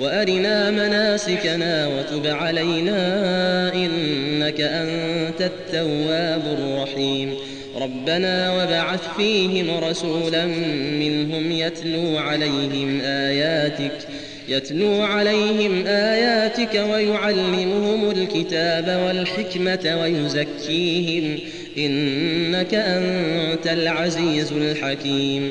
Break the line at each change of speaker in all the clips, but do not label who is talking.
وأرنا مناسكنا وتب علينا إنك أنت التواب الرحيم. ربنا وبعث فيهم رسولا منهم يتلو عليهم آياتك يتلو عليهم آياتك ويعلمهم الكتاب والحكمة ويزكيهم إنك أنت العزيز الحكيم.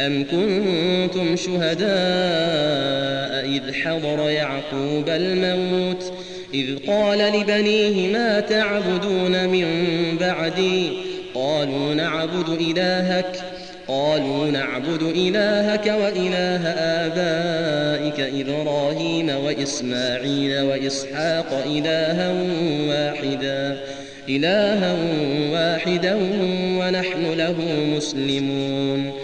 أم كنتم شهداء إذ حضر يعقوب الموت إذ قال لبنيه ما تعبدون من بعدي؟ قالوا نعبد إلهك قالوا نعبد إلهك وإله آبائك إبراهيم وإسماعيل وإسحاق إلها واحدا إلها واحدا ونحن له مسلمون